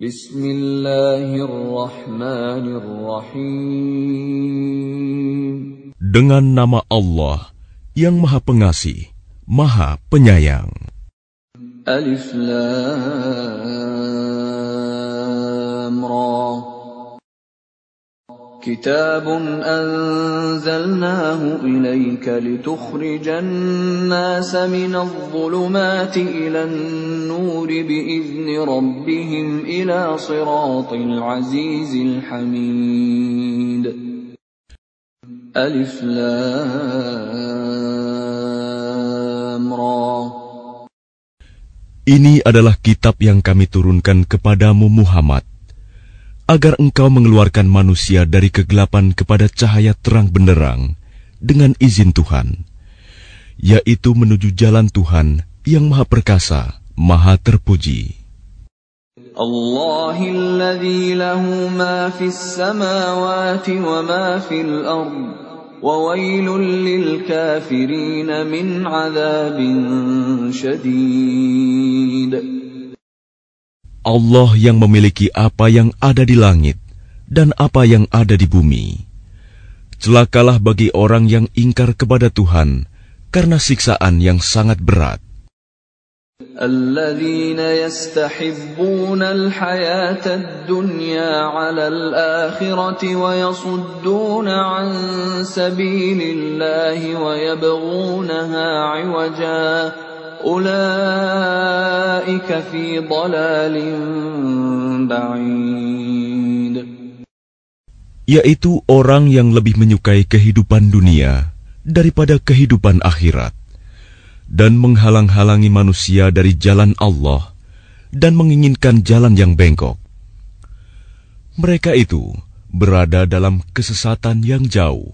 Bismillahirrahmanirrahim. Dengan nama Allah yang Maha Pengasih, Maha Penyayang. Alif Lam كتاب أنزلناه إليك لتخرج الناس من الظلمات إلى النور بإذن ربهم إلى صراط العزيز الحميد. ألف لام را. Ini adalah kitab yang kami turunkan kepadamu Muhammad. agar engkau mengeluarkan manusia dari kegelapan kepada cahaya terang benderang dengan izin Tuhan, yaitu menuju jalan Tuhan yang Maha Perkasa, Maha Terpuji. الله الذي له ما في السماوات وما في الأرض وويل للكافرين من عذاب شديد Allah yang memiliki apa yang ada di langit dan apa yang ada di bumi. Celakalah bagi orang yang ingkar kepada Tuhan karena siksaan yang sangat berat. الذين يستحبون الحياة الدنيا على الآخرة ويصدون عن سبيل الله ويبغونها عوجا أولئك في ضلال بعيد Yaitu orang yang lebih menyukai kehidupan dunia daripada kehidupan akhirat dan menghalang-halangi manusia dari jalan Allah dan menginginkan jalan yang bengkok. Mereka itu berada dalam kesesatan yang jauh.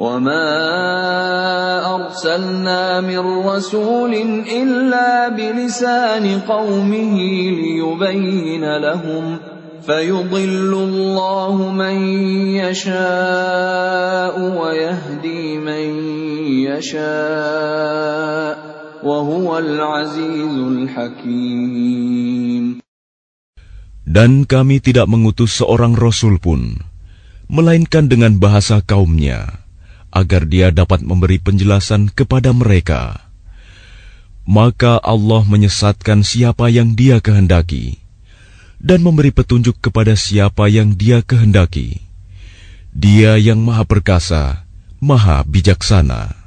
وما أرسلنا من رسول إلا بلسان قومه ليبين لهم فيضل الله من يشاء ويهدي من يشاء وهو العزيز الحكيم Dan kami tidak mengutus seorang rasul pun, melainkan dengan bahasa kaumnya, agar dia dapat memberi penjelasan kepada mereka. Maka Allah menyesatkan siapa yang dia kehendaki, dan memberi petunjuk kepada siapa yang dia kehendaki. Dia yang maha perkasa, maha bijaksana.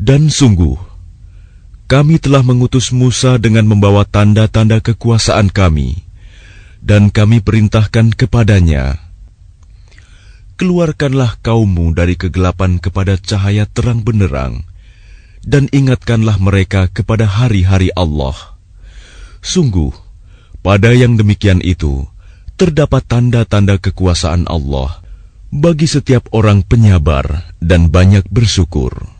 Dan sungguh, kami telah mengutus Musa dengan membawa tanda-tanda kekuasaan kami, dan kami perintahkan kepadanya, Keluarkanlah kaummu dari kegelapan kepada cahaya terang benderang, dan ingatkanlah mereka kepada hari-hari Allah. Sungguh, pada yang demikian itu, terdapat tanda-tanda kekuasaan Allah bagi setiap orang penyabar dan banyak bersyukur.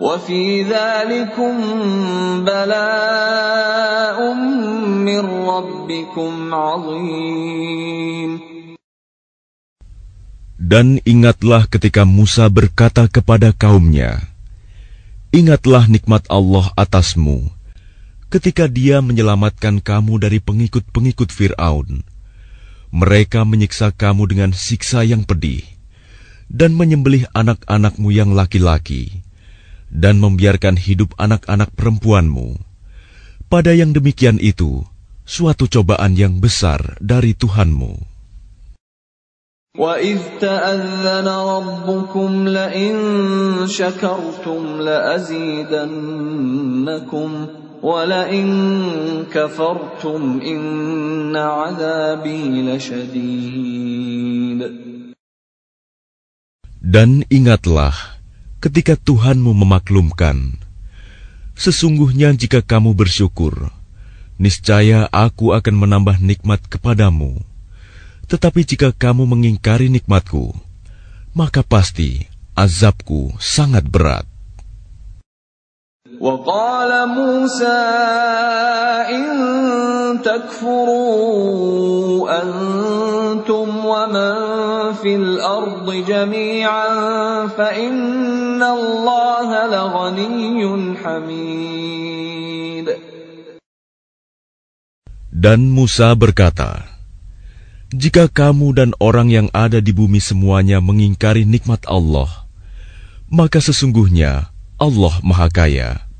وفي ذلكم بلاء من ربكم عظيم Dan ingatlah ketika Musa berkata kepada kaumnya, Ingatlah nikmat Allah atasmu, ketika dia menyelamatkan kamu dari pengikut-pengikut Fir'aun. Mereka menyiksa kamu dengan siksa yang pedih, dan menyembelih anak-anakmu yang laki-laki dan membiarkan hidup anak-anak perempuanmu. Pada yang demikian itu suatu cobaan yang besar dari Tuhanmu. وَإِذْ تَأَذَّنَ رَبُّكُمْ لَئِن شَكَرْتُمْ لَأَزِيدَنَّكُمْ وَلَئِن كَفَرْتُمْ إِنَّ عَذَابِي لَشَدِيدٌ Dan ingatlah ketika Tuhanmu memaklumkan, sesungguhnya jika kamu bersyukur, niscaya aku akan menambah nikmat kepadamu. Tetapi jika kamu mengingkari nikmatku, maka pasti azabku sangat berat. وقال موسى إن تكفروا أنتم ومن في الأرض جميعا فإن الله لغني حميد Dan Musa berkata, jika kamu dan orang yang ada di bumi semuanya mengingkari nikmat Allah, maka sesungguhnya Allah Maha Kaya,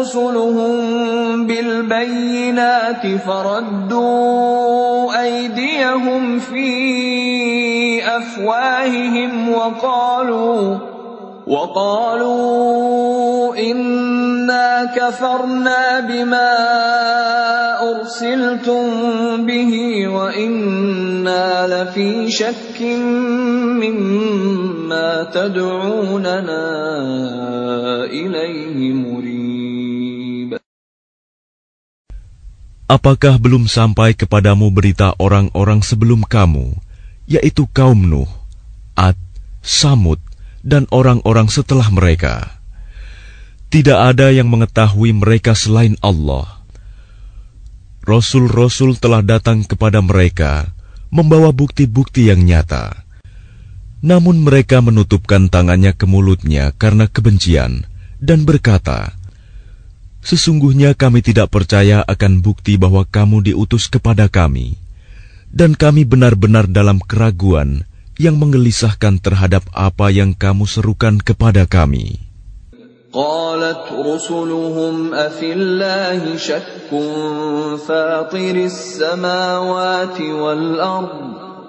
رسلهم بالبينات فردوا أيديهم في أفواههم وقالوا وقالوا إنا كفرنا بما أرسلتم به وإنا لفي شك مما تدعوننا إليه مريب. Apakah belum sampai kepadamu berita orang-orang sebelum kamu, yaitu kaum Nuh, Ad, Samud, dan orang-orang setelah mereka? Tidak ada yang mengetahui mereka selain Allah. Rasul-rasul telah datang kepada mereka, membawa bukti-bukti yang nyata. Namun mereka menutupkan tangannya ke mulutnya karena kebencian, dan berkata, Sesungguhnya kami tidak percaya akan bukti bahwa kamu diutus kepada kami, dan kami benar-benar dalam keraguan yang menggelisahkan terhadap apa yang kamu serukan kepada kami. قالت رسلهم أفي الله شك فاطر السماوات والأرض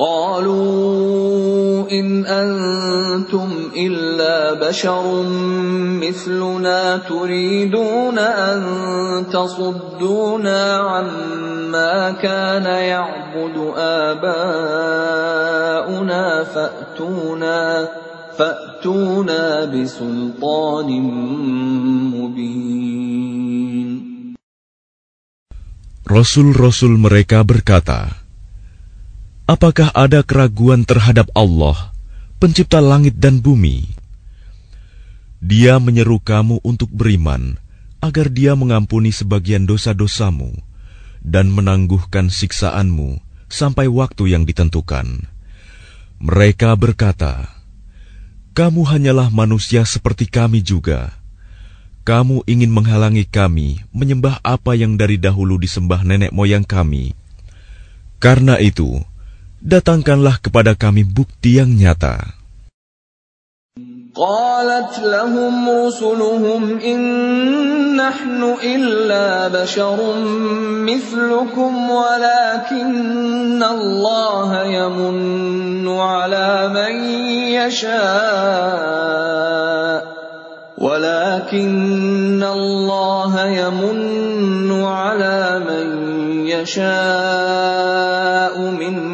قالوا إن أنتم إلا بشر مثلنا تريدون أن تصدونا عما كان يعبد آباؤنا فأتونا فأتونا بسلطان مبين. Rasul-rasul mereka berkata, Apakah ada keraguan terhadap Allah, Pencipta langit dan bumi? Dia menyeru kamu untuk beriman, agar Dia mengampuni sebagian dosa-dosamu dan menangguhkan siksaanmu sampai waktu yang ditentukan. Mereka berkata, "Kamu hanyalah manusia seperti kami juga. Kamu ingin menghalangi kami menyembah apa yang dari dahulu disembah nenek moyang kami. Karena itu, datangkanlah kepada kami bukti yang nyata. قالت لهم رسلهم إن نحن إلا بشر مثلكم ولكن الله يمن على من يشاء ولكن الله يمن على من يشاء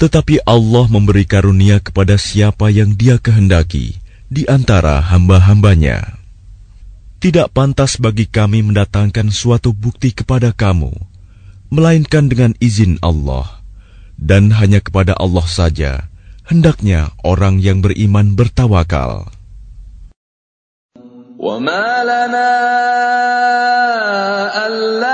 tetapi Allah memberi karunia kepada siapa yang Dia kehendaki di antara hamba-hambanya. Tidak pantas bagi kami mendatangkan suatu bukti kepada kamu, melainkan dengan izin Allah, dan hanya kepada Allah saja." hendaknya orang yang beriman bertawakal. وما لنا ألا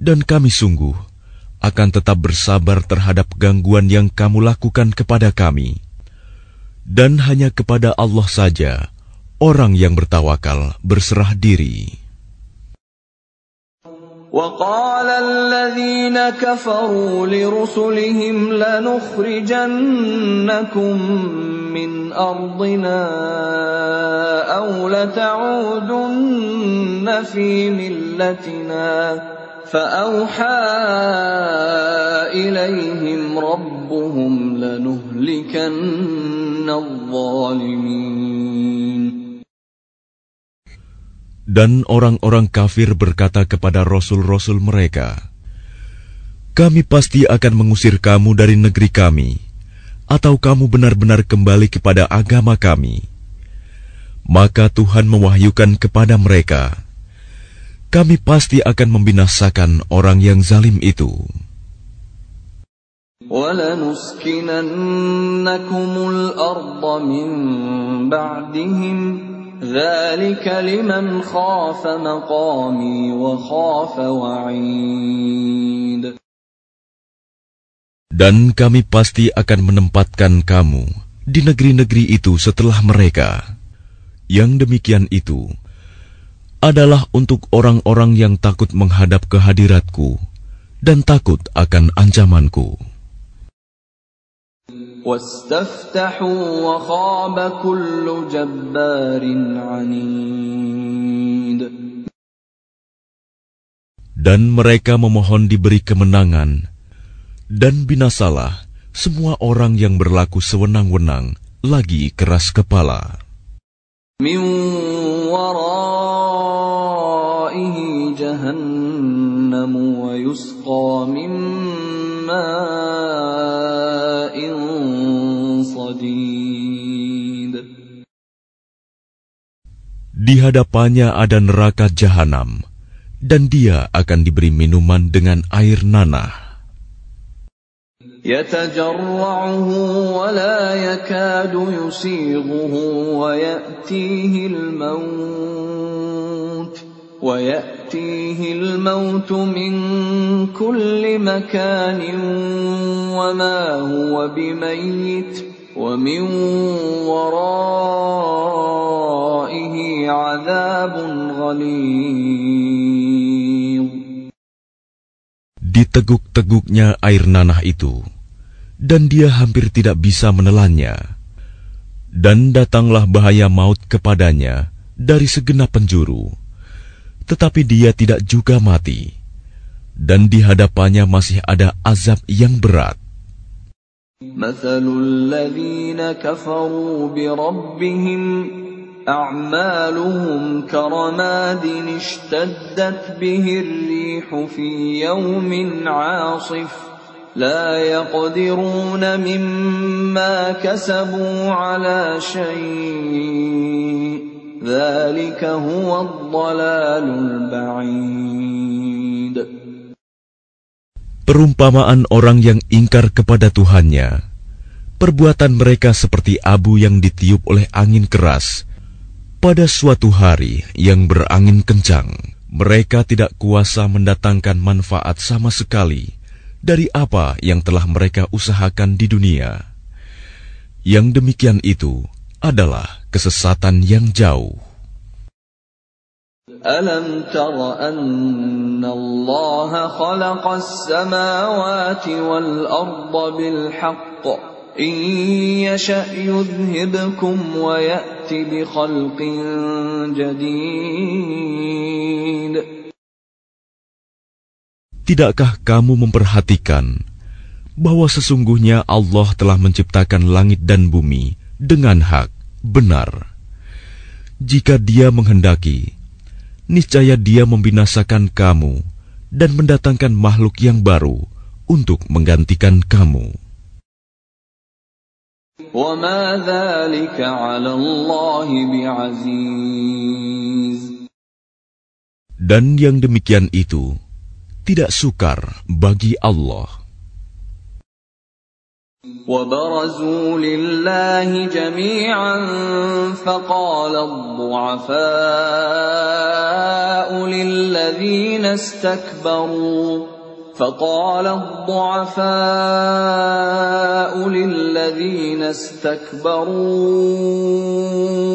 dan kami sungguh akan tetap bersabar terhadap gangguan yang kamu lakukan kepada kami, dan hanya kepada Allah saja orang yang bertawakal berserah diri. وقال الذين كفروا لرسلهم لنخرجنكم من أرضنا أو لتعودن في ملتنا فأوحى إليهم ربهم لنهلكن الظالمين Dan orang-orang kafir berkata kepada rasul-rasul mereka, "Kami pasti akan mengusir kamu dari negeri kami, atau kamu benar-benar kembali kepada agama kami." Maka Tuhan mewahyukan kepada mereka, kami pasti akan membinasakan orang yang zalim itu. Dan kami pasti akan menempatkan kamu di negeri-negeri itu setelah mereka. Yang demikian itu adalah untuk orang-orang yang takut menghadap kehadiratku dan takut akan ancamanku. Dan mereka memohon diberi kemenangan, dan binasalah semua orang yang berlaku sewenang-wenang lagi keras kepala. Min waraihi jahannamu wa yusqa min Di hadapannya ada neraka jahanam, dan dia akan diberi minuman dengan air nanah. يتجرعه ولا يكاد يسيغه ويأتيه الموت ويأتيه الموت من كل مكان وما هو بميت ومن ورائه عذاب غليظ Diteguk-teguknya air nanah itu, dan dia hampir tidak bisa menelannya. Dan datanglah bahaya maut kepadanya dari segenap penjuru, tetapi dia tidak juga mati. Dan di hadapannya masih ada azab yang berat. مثل الذين كفروا بربهم أعمالهم كرماد اشتدت به الريح في يوم عاصف لا يقدرون مما كسبوا على شيء Perumpamaan orang yang ingkar kepada Tuhannya, perbuatan mereka seperti abu yang ditiup oleh angin keras. Pada suatu hari yang berangin kencang, mereka tidak kuasa mendatangkan manfaat sama sekali dari apa yang telah mereka usahakan di dunia. Yang demikian itu, adalah kesesatan yang jauh. ألم تر أن الله خلق السماوات والأرض بالحق إن يشأ يذهبكم ويأت بخلق جديد Tidakkah kamu memperhatikan bahwa sesungguhnya Allah telah menciptakan langit dan bumi dengan hak, Benar. Jika Dia menghendaki, niscaya Dia membinasakan kamu dan mendatangkan makhluk yang baru untuk menggantikan kamu. Dan yang demikian itu tidak sukar bagi Allah. وبرزوا لله جميعا فقال الضعفاء للذين استكبروا فقال الضعفاء للذين استكبروا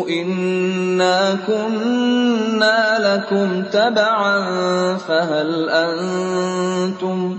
إنا كنا لكم تبعا فهل أنتم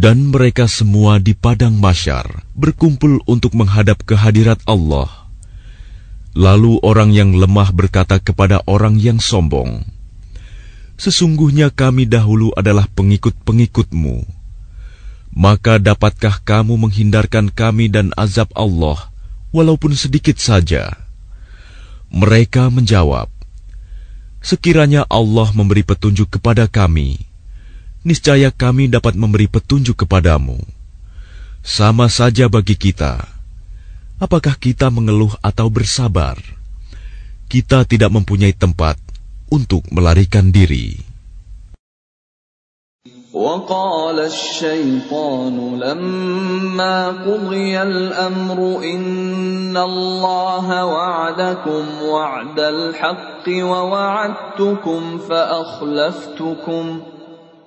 Dan mereka semua di padang masyar berkumpul untuk menghadap kehadirat Allah. Lalu orang yang lemah berkata kepada orang yang sombong, Sesungguhnya kami dahulu adalah pengikut-pengikutmu. Maka dapatkah kamu menghindarkan kami dan azab Allah, walaupun sedikit saja? Mereka menjawab, Sekiranya Allah memberi petunjuk kepada kami, niscaya kami dapat memberi petunjuk kepadamu. Sama saja bagi kita. Apakah kita mengeluh atau bersabar? Kita tidak mempunyai tempat untuk melarikan diri. وقال الشيطان لما قضي الامر ان الله وعدكم وعد الحق ووعدتكم فاخلفتكم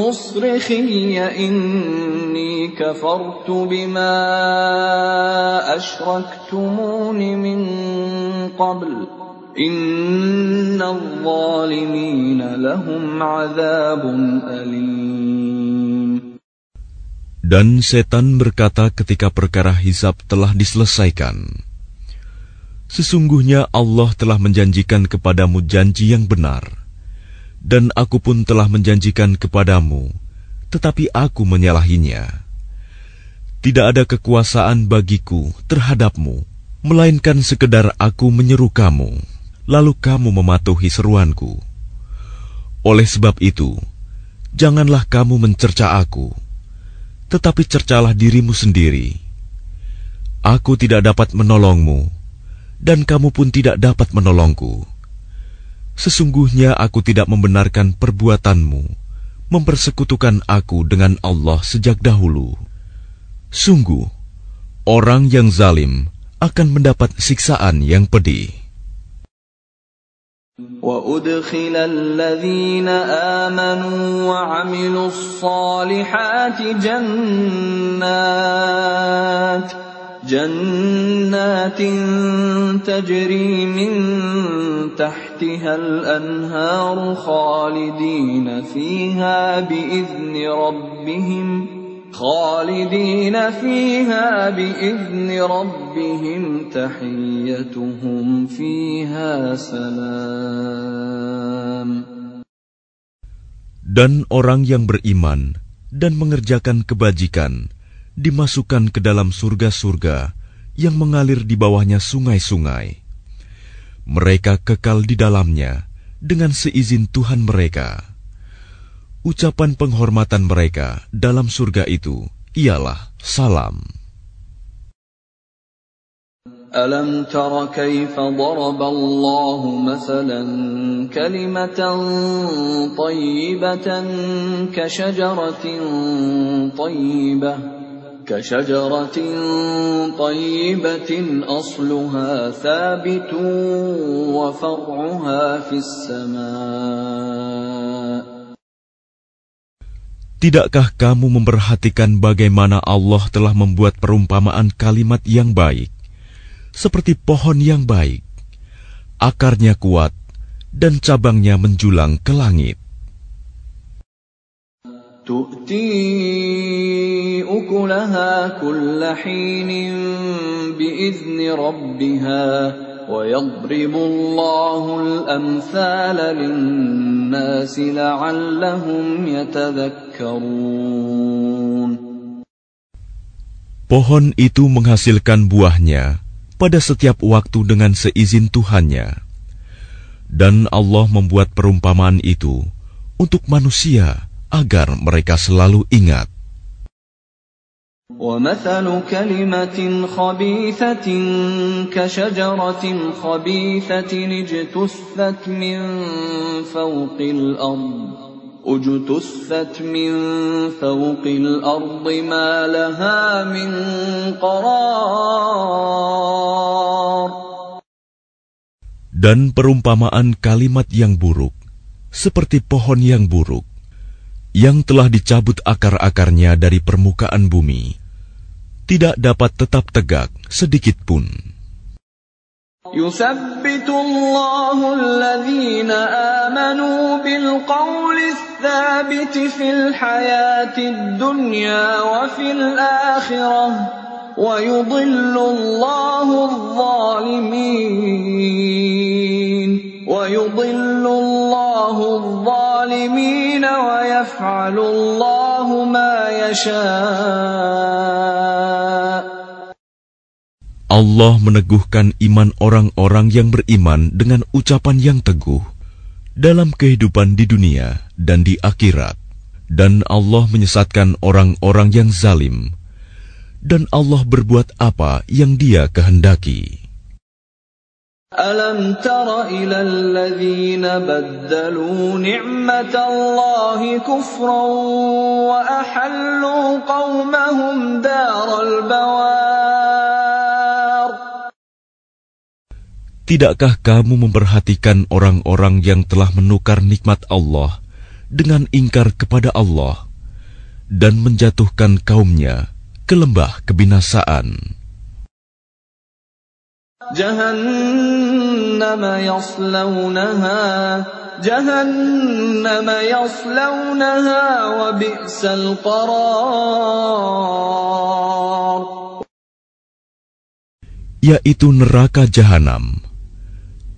مصرخي إني كفرت بما أشركتمون من قبل إن الظالمين لهم عذاب أليم Dan setan berkata ketika perkara hisab telah diselesaikan, Sesungguhnya Allah telah menjanjikan kepadamu janji yang benar, dan aku pun telah menjanjikan kepadamu tetapi aku menyalahinya. Tidak ada kekuasaan bagiku terhadapmu, melainkan sekedar aku menyeru kamu, lalu kamu mematuhi seruanku. Oleh sebab itu, janganlah kamu mencerca aku, tetapi cercalah dirimu sendiri. Aku tidak dapat menolongmu, dan kamu pun tidak dapat menolongku. Sesungguhnya aku tidak membenarkan perbuatanmu mempersekutukan aku dengan Allah sejak dahulu. Sungguh, orang yang zalim akan mendapat siksaan yang pedih. وأدخل الذين آمنوا وعملوا الصالحات جنات جنات تجري من تحتها الأنهار خالدين فيها بإذن ربهم خالدين فيها بإذن ربهم تحيتهم فيها سلام Dan orang yang beriman dan mengerjakan kebajikan dimasukkan ke dalam surga-surga yang mengalir di bawahnya sungai-sungai. Mereka kekal di dalamnya dengan seizin Tuhan mereka. Ucapan penghormatan mereka dalam surga itu ialah salam. ألم تر كيف ضرب الله مثلا كلمة طيبة كشجرة طيبة كشجرة طيبة أصلها ثابت وفرعها في السماء Tidakkah kamu memperhatikan bagaimana Allah telah membuat perumpamaan kalimat yang baik, seperti pohon yang baik, akarnya kuat, dan cabangnya menjulang ke langit? تؤتي أكلها كل حين بإذن ربها ويضرب الله الأمثال للناس لعلهم يتذكرون Pohon itu menghasilkan buahnya pada setiap waktu dengan seizin Tuhannya. Dan Allah membuat perumpamaan itu untuk manusia agar mereka selalu ingat. ومثل كلمة خبيثة كشجرة خبيثة اجتثت من فوق الأرض اجتثت من فوق الأرض ما لها من قرار Dan perumpamaan kalimat yang buruk, seperti pohon yang buruk, yang telah dicabut akar-akarnya dari permukaan bumi, tidak dapat tetap tegak sedikit pun. يثبت الله الذين آمنوا بالقول الثابت في الحياة الدنيا وفي الآخرة ويضل الله الظالمين ويضل الله الظالمين ويفعل الله ما يشاء Allah meneguhkan iman orang-orang yang beriman dengan ucapan yang teguh dalam kehidupan di dunia dan di akhirat. Dan Allah menyesatkan orang-orang yang zalim. Dan Allah berbuat apa yang dia kehendaki. ألم تر إلى الذين بدلوا نعمة الله كفرا وأحلوا قومهم دار البوار Tidakkah kamu memperhatikan orang-orang yang telah menukar nikmat Allah dengan ingkar kepada Allah dan menjatuhkan kaumnya ke lembah kebinasaan? جهنم يصلونها جهنم يصلونها وبئس القرار yaitu neraka jahanam.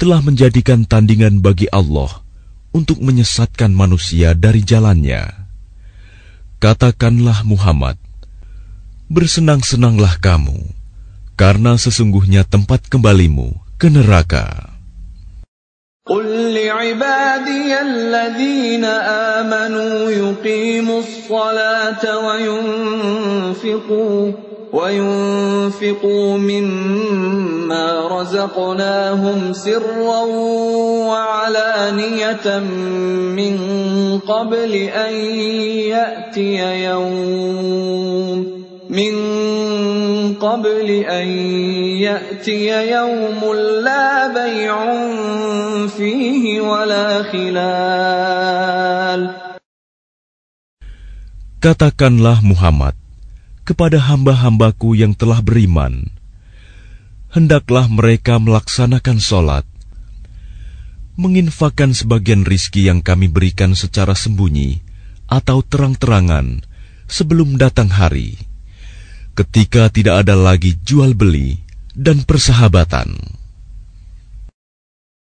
telah menjadikan tandingan bagi Allah untuk menyesatkan manusia dari jalannya. Katakanlah Muhammad, bersenang-senanglah kamu, karena sesungguhnya tempat kembalimu ke neraka. قل لعبادي الذين آمنوا يقيموا الصلاة وينفقوا وينفقوا مما رزقناهم سرا ثمانية من قبل أن يأتي يوم من قبل أن يأتي يوم لا بيع فيه ولا خلال. Katakanlah Muhammad kepada hamba-hambaku yang telah beriman, hendaklah mereka melaksanakan sholat, menginfakkan sebagian rizki yang kami berikan secara sembunyi atau terang-terangan sebelum datang hari, ketika tidak ada lagi jual beli dan persahabatan.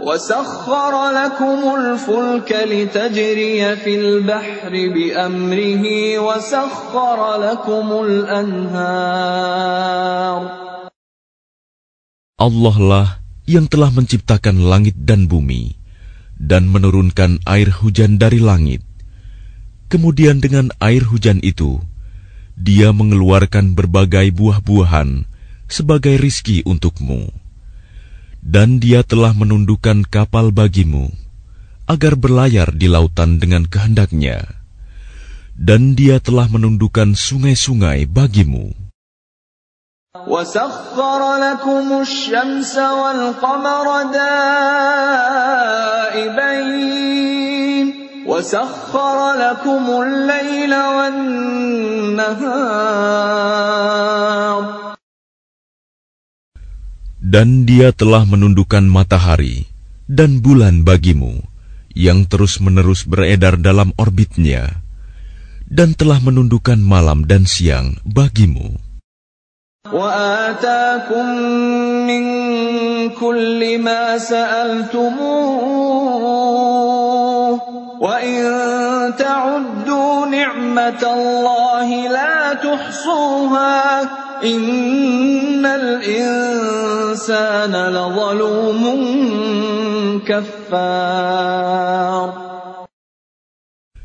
وسخر لكم الفلك لتجري في البحر بأمره وسخر لكم الأنهار Allah lah yang telah menciptakan langit dan bumi dan menurunkan air hujan dari langit. Kemudian dengan air hujan itu, dia mengeluarkan berbagai buah-buahan sebagai rizki untukmu dan dia telah menundukkan kapal bagimu agar berlayar di lautan dengan kehendaknya dan dia telah menundukkan sungai-sungai bagimu وسخر Dan dia telah menundukkan matahari dan bulan bagimu, yang terus-menerus beredar dalam orbitnya, dan telah menundukkan malam dan siang bagimu. وآتاكم من كل ما سألتموه وإن تعدوا نعمة الله لا تحصوها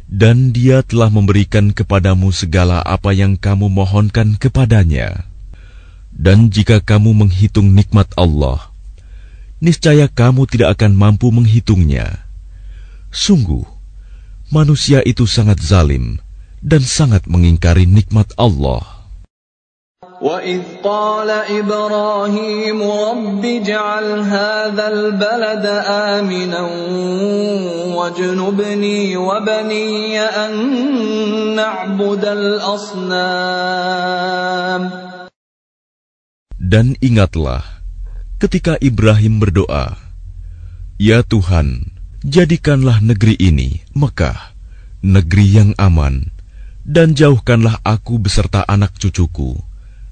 dan Dia telah memberikan kepadamu segala apa yang kamu mohonkan kepadanya. Dan jika kamu menghitung nikmat Allah, niscaya kamu tidak akan mampu menghitungnya. Sungguh, manusia itu sangat zalim dan sangat mengingkari nikmat Allah. وَإِذْ قَالَ إِبْرَاهِيمُ رَبِّ اجْعَلْ هَذَا الْبَلَدَ آمِنًا وَاجْنُبْنِي وَبَنِيَّ أَن نَّعْبُدَ الْأَصْنَامَ Dan ingatlah ketika Ibrahim berdoa, "Ya Tuhan, jadikanlah negeri ini, Mekah, negeri yang aman, dan jauhkanlah aku beserta anak cucuku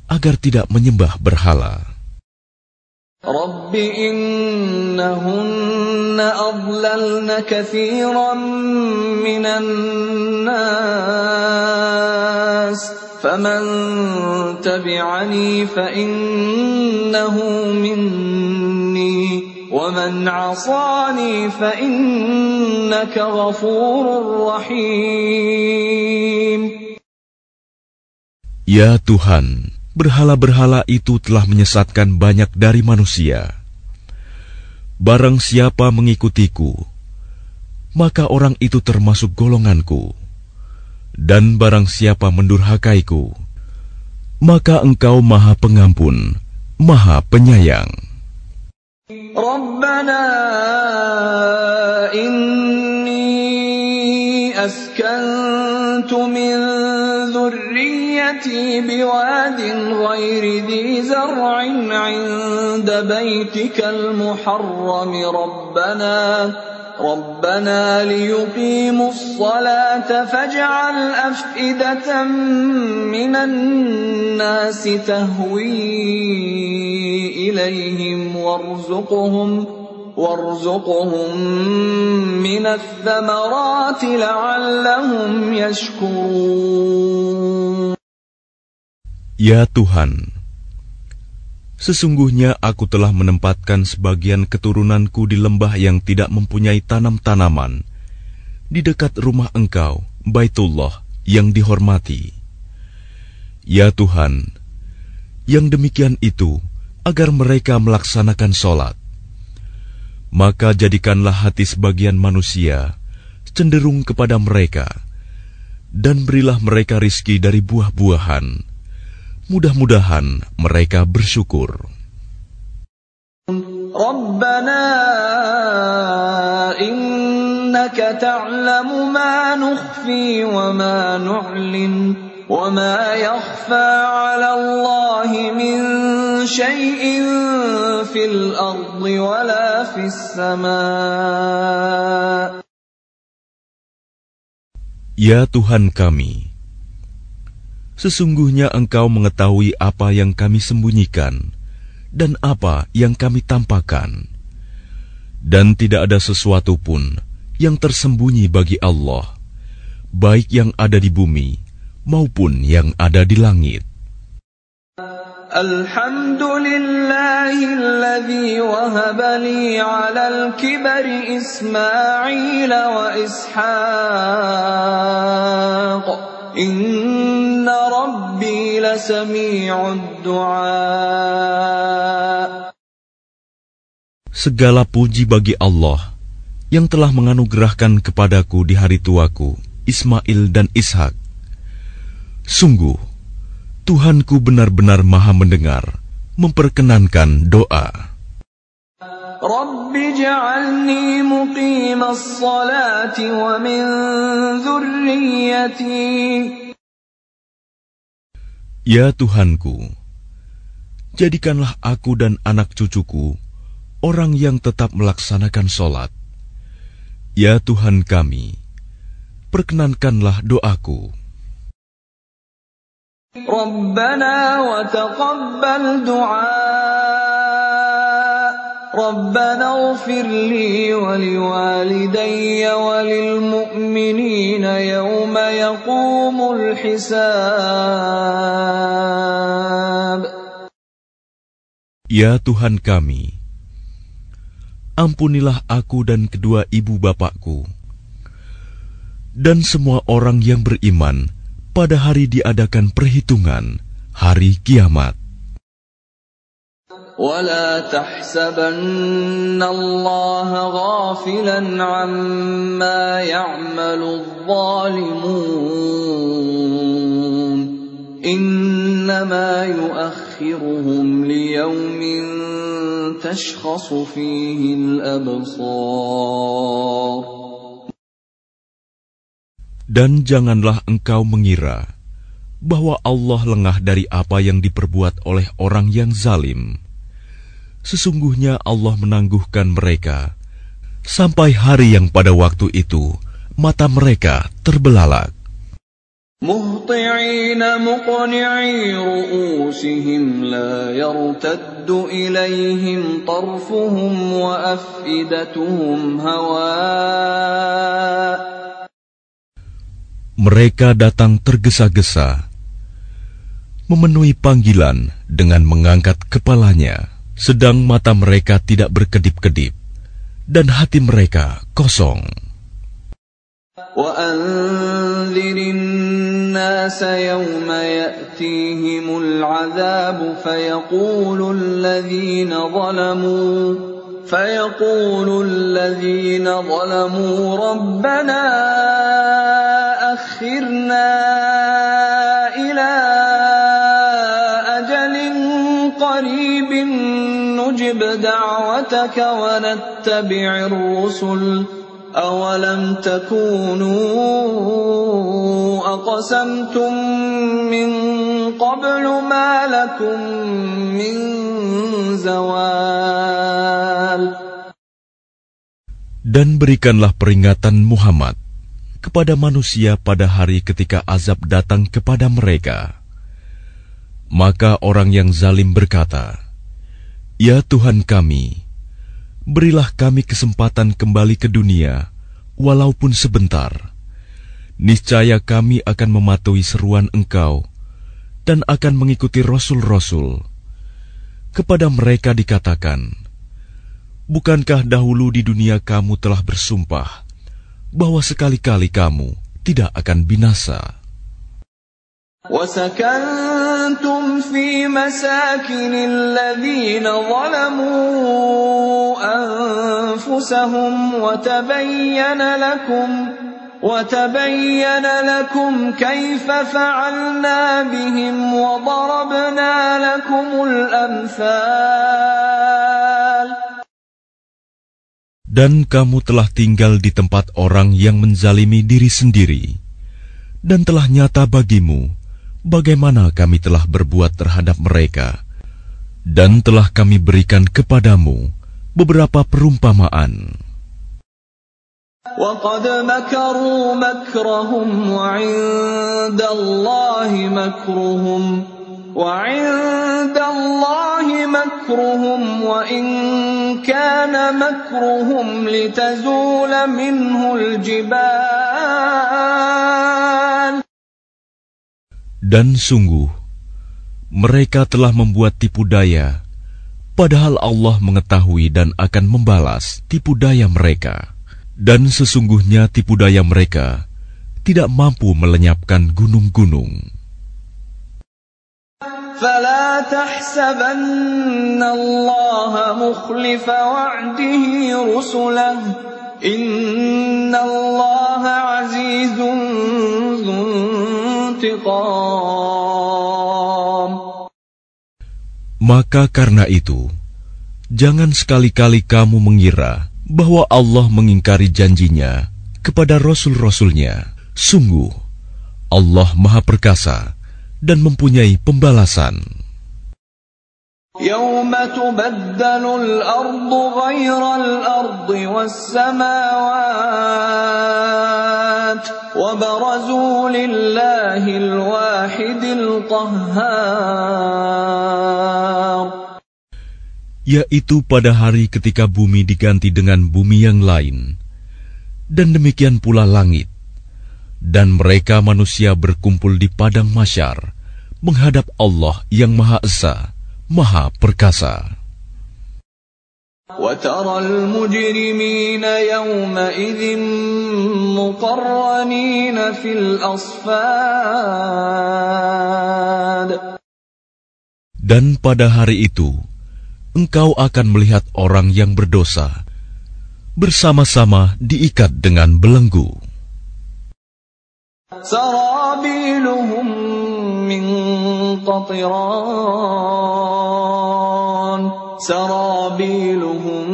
agar tidak menyembah berhala." رب إنهن أضللن كثيرا من الناس فمن تبعني فإنه مني ومن عصاني فإنك غفور رحيم Ya Tuhan, berhala-berhala itu telah menyesatkan banyak dari manusia. Barang siapa mengikutiku, maka orang itu termasuk golonganku. Dan barang siapa mendurhakaiku, maka engkau maha pengampun, maha penyayang. Rabbana in ذريتي بواد غير ذي زرع عند بيتك المحرم. ربنا ربنا ليقيموا الصلاة فاجعل أفئدة من الناس تهوي إليهم وارزقهم وارزقهم من الثمرات لعلهم يشكرون. Ya Tuhan, Sesungguhnya aku telah menempatkan sebagian keturunanku di lembah yang tidak mempunyai tanam-tanaman, di dekat rumah engkau, Baitullah, yang dihormati. Ya Tuhan, yang demikian itu agar mereka melaksanakan sholat. Maka jadikanlah hati sebagian manusia cenderung kepada mereka, dan berilah mereka rizki dari buah-buahan, Mudah-mudahan mereka bersyukur. ربنا إنك تعلم ما نخفي وما نعلن وما يخفى على الله من شيء في الأرض ولا في السماء Ya Tuhan kami, Sesungguhnya engkau mengetahui apa yang kami sembunyikan dan apa yang kami tampakkan. Dan tidak ada sesuatu pun yang tersembunyi bagi Allah, baik yang ada di bumi maupun yang ada di langit. Alhamdulillahilladzi Ismail wa Ishaq. Segala puji bagi Allah yang telah menganugerahkan kepadaku di hari tuaku, Ismail dan Ishak. Sungguh, Tuhanku benar-benar maha mendengar, memperkenankan doa. Rabbi ja'alni muqimas salati wa min Ya Tuhanku, jadikanlah aku dan anak cucuku orang yang tetap melaksanakan sholat. Ya Tuhan kami, perkenankanlah doaku. Rabbana wa taqabbal du'a ربنا اغفر لي ولوالدي وللمؤمنين يوم يقوم الحساب Ya Tuhan kami, ampunilah aku dan kedua ibu bapakku, dan semua orang yang beriman pada hari diadakan perhitungan, hari kiamat. ولا تحسبن الله غافلا عما يعمل الظالمون انما يؤخرهم ليوم تشخص فيه الابصار Dan janganlah engkau mengira bahwa Allah lengah dari apa yang diperbuat oleh orang yang zalim. Sesungguhnya Allah menangguhkan mereka sampai hari yang pada waktu itu mata mereka terbelalak. مهطعين مقنعي رؤوسهم لا يرتد إليهم طرفهم وأفئدتهم هواء Mereka datang tergesa-gesa, memenuhi panggilan dengan mengangkat kepalanya sedang mata mereka tidak berkedip-kedip dan hati mereka kosong. وأنذر الناس يوم يأتيهم العذاب فيقول الذين ظلموا فيقول الذين ظلموا ربنا أخرنا نجب دعوتك ونتبع الرسل أولم تكونوا أقسمتم من قبل ما لكم من زوال Dan berikanlah peringatan Muhammad kepada manusia pada hari ketika azab datang kepada mereka. Maka orang yang zalim berkata, Ya Tuhan kami, berilah kami kesempatan kembali ke dunia, walaupun sebentar. Niscaya kami akan mematuhi seruan Engkau dan akan mengikuti rasul-rasul. Kepada mereka dikatakan, Bukankah dahulu di dunia kamu telah bersumpah bahwa sekali-kali kamu tidak akan binasa? وسكنتم في مساكن الذين ظلموا أنفسهم وتبين لكم وتبين لكم كيف فعلنا بهم وضربنا لكم الأمثال Dan kamu telah tinggal di tempat orang yang menzalimi diri sendiri, dan telah nyata bagimu bagaimana kami telah berbuat terhadap mereka, dan telah kami berikan kepadamu beberapa perumpamaan. وقد مكروا مكرهم وعند الله مكرهم وعند الله مكرهم وإن كان مكرهم لتزول منه الجبال Dan sungguh, mereka telah membuat tipu daya, padahal Allah mengetahui dan akan membalas tipu daya mereka. Dan sesungguhnya tipu daya mereka tidak mampu melenyapkan gunung-gunung. فلا تحسبن الله مخلف وعده رسله إن الله عزيز ذو انتقام Maka karena itu, jangan sekali-kali kamu mengira bahwa Allah mengingkari janjinya kepada rasul-rasulnya. Sungguh, Allah Maha Perkasa dan mempunyai pembalasan. يوم تبدل الأرض غير الأرض والسماوات وبرزوا لله الواحد القهار Yaitu pada hari ketika bumi diganti dengan bumi yang lain, dan demikian pula langit, dan mereka manusia berkumpul di padang masyar menghadap Allah yang Maha Esa, Maha Perkasa. وترى المجرمين يومئذ مقرنين في الأصفاد Dan pada hari itu, engkau akan melihat orang yang berdosa bersama-sama diikat dengan belenggu. سرابيلهم من قطران سرابيلهم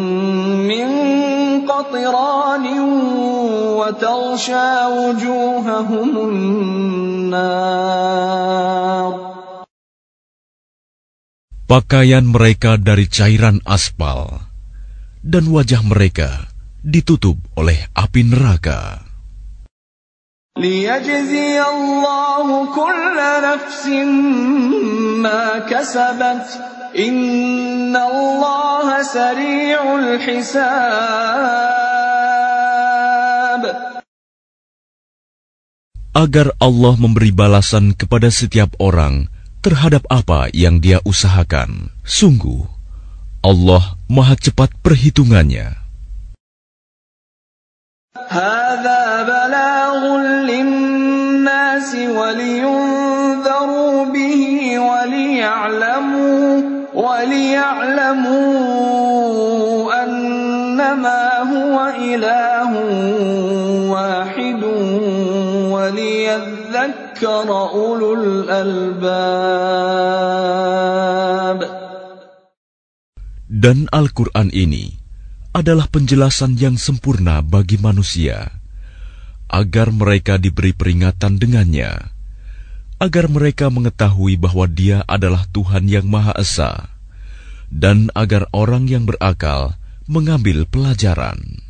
من قطران وتغشى وجوههم النار Pakaian mereka dari cairan aspal, dan wajah mereka ditutup oleh api neraka. ليجزي الله كل نفس ما كسبت إن الله سريع الحساب agar Allah memberi balasan kepada setiap orang terhadap apa yang dia usahakan. Sungguh, Allah Maha Cepat perhitungannya. هذا بلاغ للناس ولينذروا به وليعلموا وليعلموا أنما هو إله واحد وليذكر أولو الألباب Dan Al-Quran ini adalah penjelasan yang sempurna bagi manusia, agar mereka diberi peringatan dengannya, agar mereka mengetahui bahwa Dia adalah Tuhan yang Maha Esa, dan agar orang yang berakal mengambil pelajaran.